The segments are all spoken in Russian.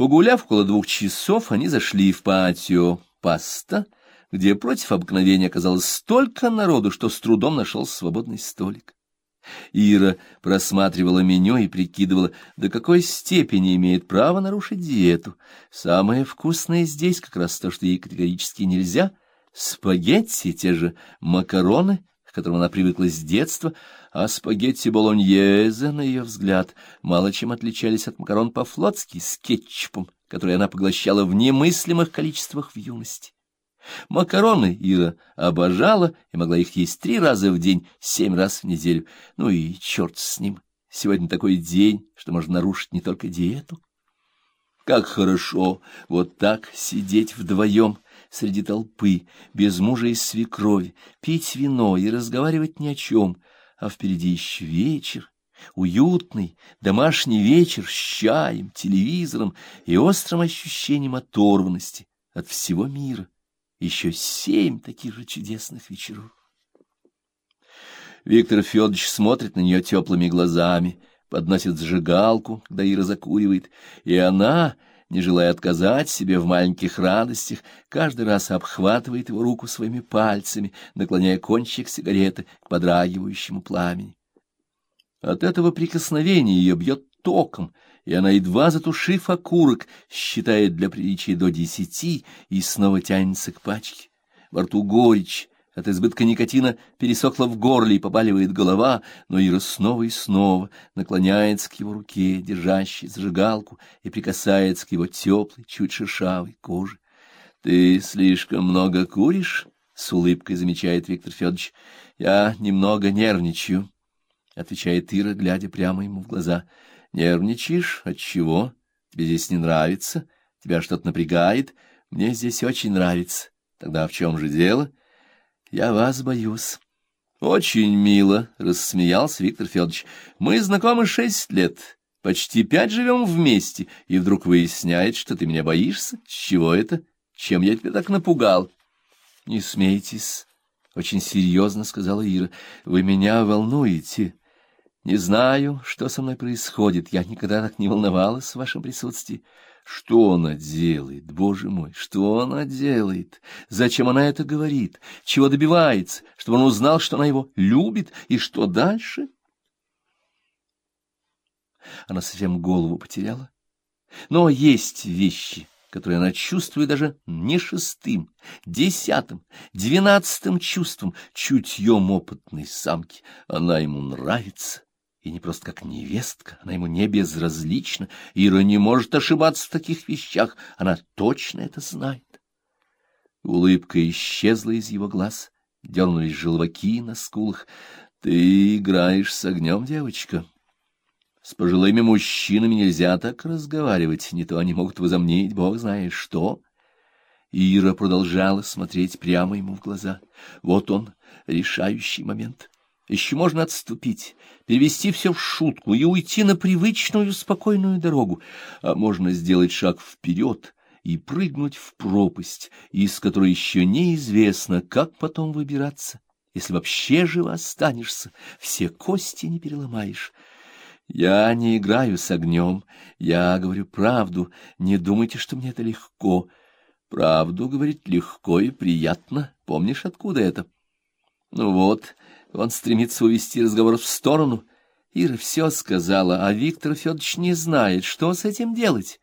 Погуляв около двух часов, они зашли в патио паста, где против обыкновения оказалось столько народу, что с трудом нашел свободный столик. Ира просматривала меню и прикидывала, до какой степени имеет право нарушить диету. Самое вкусное здесь как раз то, что ей категорически нельзя. Спагетти, те же макароны, к которым она привыкла с детства, а спагетти болоньезе, на ее взгляд, мало чем отличались от макарон по-флотски с кетчупом, которые она поглощала в немыслимых количествах в юности. Макароны Ира обожала и могла их есть три раза в день, семь раз в неделю. Ну и черт с ним, сегодня такой день, что можно нарушить не только диету. Как хорошо вот так сидеть вдвоем среди толпы, без мужа и свекрови, пить вино и разговаривать ни о чем, а впереди еще вечер, уютный домашний вечер с чаем, телевизором и острым ощущением оторванности от всего мира. Еще семь таких же чудесных вечеров. Виктор Федорович смотрит на нее теплыми глазами, подносит зажигалку, когда Ира закуривает, и она, не желая отказать себе в маленьких радостях, каждый раз обхватывает его руку своими пальцами, наклоняя кончик сигареты к подрагивающему пламени. От этого прикосновения ее бьет током, и она, едва затушив окурок, считает для приличия до десяти и снова тянется к пачке. Во рту горечь, от избытка никотина пересохла в горле и побаливает голова, но Ира снова и снова наклоняется к его руке, держащей зажигалку, и прикасается к его теплой, чуть шершавой коже. — Ты слишком много куришь? — с улыбкой замечает Виктор Федорович. — Я немного нервничаю, — отвечает Ира, глядя прямо ему в глаза. Нервничаешь? Отчего? Тебе здесь не нравится? Тебя что-то напрягает? Мне здесь очень нравится. Тогда в чем же дело? Я вас боюсь. Очень мило, — рассмеялся Виктор Федорович. Мы знакомы шесть лет, почти пять живем вместе, и вдруг выясняет, что ты меня боишься. Чего это? Чем я тебя так напугал? Не смейтесь, — очень серьезно сказала Ира. Вы меня волнуете. Не знаю, что со мной происходит. Я никогда так не волновалась в вашем присутствии. Что она делает, боже мой, что она делает? Зачем она это говорит? Чего добивается? Чтобы он узнал, что она его любит? И что дальше? Она совсем голову потеряла. Но есть вещи, которые она чувствует даже не шестым, десятым, двенадцатым чувством, чутьем опытной самки. Она ему нравится и не просто как невестка, она ему не безразлична. Ира не может ошибаться в таких вещах, она точно это знает. Улыбка исчезла из его глаз, дернулись желваки на скулах. — Ты играешь с огнем, девочка. С пожилыми мужчинами нельзя так разговаривать, не то они могут возомнить, бог знает что. Ира продолжала смотреть прямо ему в глаза. Вот он, решающий момент. Еще можно отступить, перевести все в шутку и уйти на привычную спокойную дорогу, а можно сделать шаг вперед и прыгнуть в пропасть, из которой еще неизвестно, как потом выбираться, если вообще живо останешься, все кости не переломаешь. Я не играю с огнем, я говорю правду, не думайте, что мне это легко. Правду говорить легко и приятно, помнишь, откуда это? Ну вот... Он стремится увести разговор в сторону. Ира все сказала, а Виктор Федорович не знает, что с этим делать.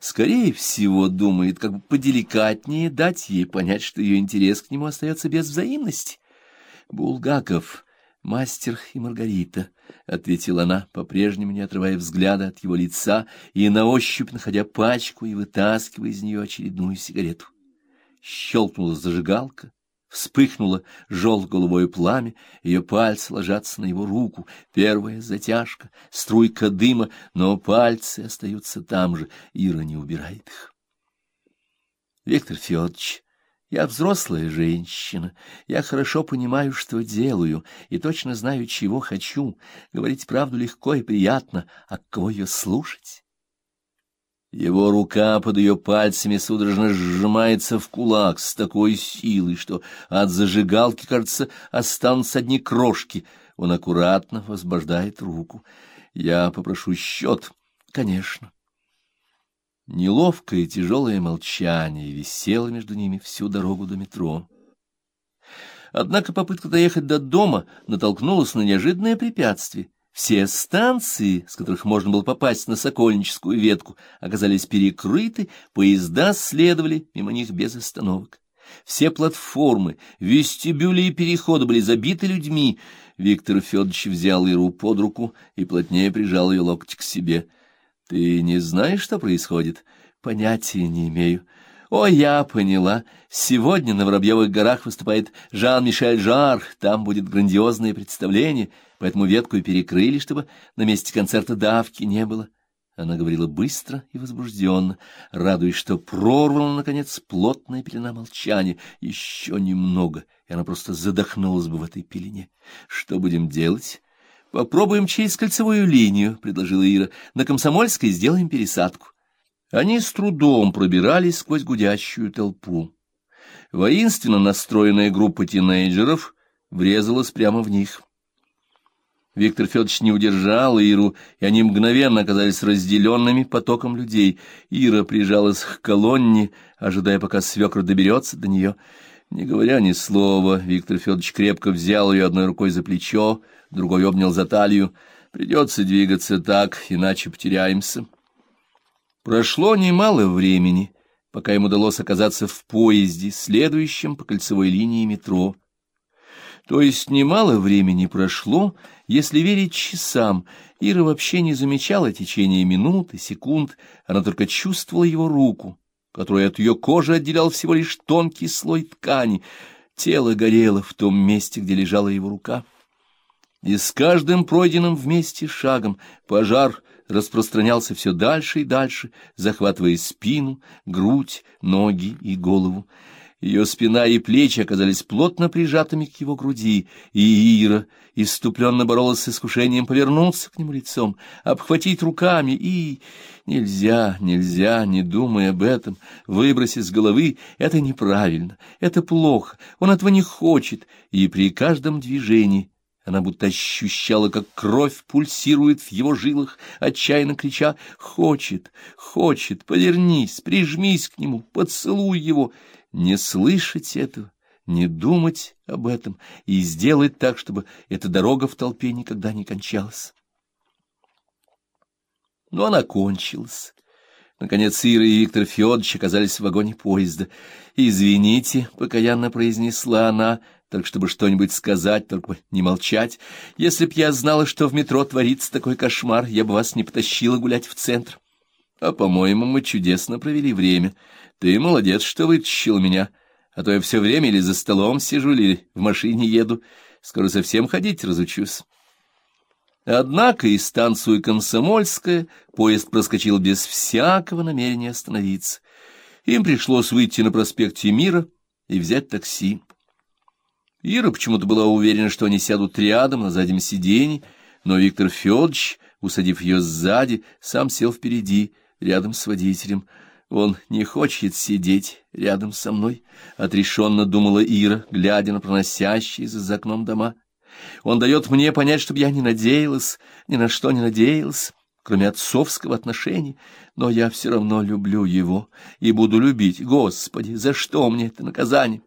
Скорее всего, думает, как бы поделикатнее дать ей понять, что ее интерес к нему остается без взаимности. Булгаков, мастер и Маргарита, — ответила она, по-прежнему не отрывая взгляда от его лица и на ощупь находя пачку и вытаскивая из нее очередную сигарету. Щелкнула зажигалка, Вспыхнуло желто-голубое пламя, ее пальцы ложатся на его руку. Первая затяжка, струйка дыма, но пальцы остаются там же. Ира не убирает их. Виктор Федорович, я взрослая женщина, я хорошо понимаю, что делаю, и точно знаю, чего хочу. Говорить правду легко и приятно, а кого ее слушать? Его рука под ее пальцами судорожно сжимается в кулак с такой силой, что от зажигалки, кажется, останутся одни крошки. Он аккуратно возбуждает руку. Я попрошу счет, конечно. Неловкое тяжелое молчание висело между ними всю дорогу до метро. Однако попытка доехать до дома натолкнулась на неожиданное препятствие. Все станции, с которых можно было попасть на Сокольническую ветку, оказались перекрыты, поезда следовали мимо них без остановок. Все платформы, вестибюли и переходы были забиты людьми. Виктор Федорович взял Иру под руку и плотнее прижал ее локоть к себе. — Ты не знаешь, что происходит? — Понятия не имею. — О, я поняла. Сегодня на Воробьевых горах выступает Жан-Мишель Жар. Там будет грандиозное представление, поэтому ветку и перекрыли, чтобы на месте концерта давки не было. — она говорила быстро и возбужденно, радуясь, что прорвана, наконец, плотная пелена молчания. Еще немного, и она просто задохнулась бы в этой пелене. Что будем делать? Попробуем через кольцевую линию, — предложила Ира. На Комсомольской сделаем пересадку. Они с трудом пробирались сквозь гудящую толпу. Воинственно настроенная группа тинейджеров врезалась прямо в них. Виктор Федорович не удержал Иру, и они мгновенно оказались разделенными потоком людей. Ира прижалась к колонне, ожидая, пока свекр доберется до нее. Не говоря ни слова, Виктор Федорович крепко взял ее одной рукой за плечо, другой обнял за талию. Придется двигаться так, иначе потеряемся. Прошло немало времени, пока им удалось оказаться в поезде, следующем по кольцевой линии метро. То есть немало времени прошло, если верить часам, Ира вообще не замечала течения минут и секунд, она только чувствовала его руку, которую от ее кожи отделял всего лишь тонкий слой ткани. Тело горело в том месте, где лежала его рука. И с каждым пройденным вместе шагом пожар распространялся все дальше и дальше, захватывая спину, грудь, ноги и голову. Ее спина и плечи оказались плотно прижатыми к его груди, и Ира иступленно боролась с искушением повернуться к нему лицом, обхватить руками и... Нельзя, нельзя, не думая об этом, выбросить с головы — это неправильно, это плохо, он этого не хочет, и при каждом движении она будто ощущала, как кровь пульсирует в его жилах, отчаянно крича «Хочет, хочет, повернись, прижмись к нему, поцелуй его!» не слышать этого, не думать об этом и сделать так, чтобы эта дорога в толпе никогда не кончалась. Но она кончилась. Наконец Ира и Виктор Федорович оказались в вагоне поезда. «Извините», — покаянно произнесла она, только чтобы что-нибудь сказать, только бы не молчать. «Если б я знала, что в метро творится такой кошмар, я бы вас не потащила гулять в центр. А, по-моему, мы чудесно провели время. Ты молодец, что вытащил меня, а то я все время или за столом сижу, или в машине еду. Скоро совсем ходить разучусь. Однако и станцию Комсомольская поезд проскочил без всякого намерения остановиться. Им пришлось выйти на проспекте Мира и взять такси. Ира почему-то была уверена, что они сядут рядом на заднем сиденье, но Виктор Федорович, усадив ее сзади, сам сел впереди, рядом с водителем — он не хочет сидеть рядом со мной, — отрешенно думала Ира, глядя на проносящиеся за окном дома. Он дает мне понять, чтобы я не надеялась, ни на что не надеялась, кроме отцовского отношения, но я все равно люблю его и буду любить. Господи, за что мне это наказание?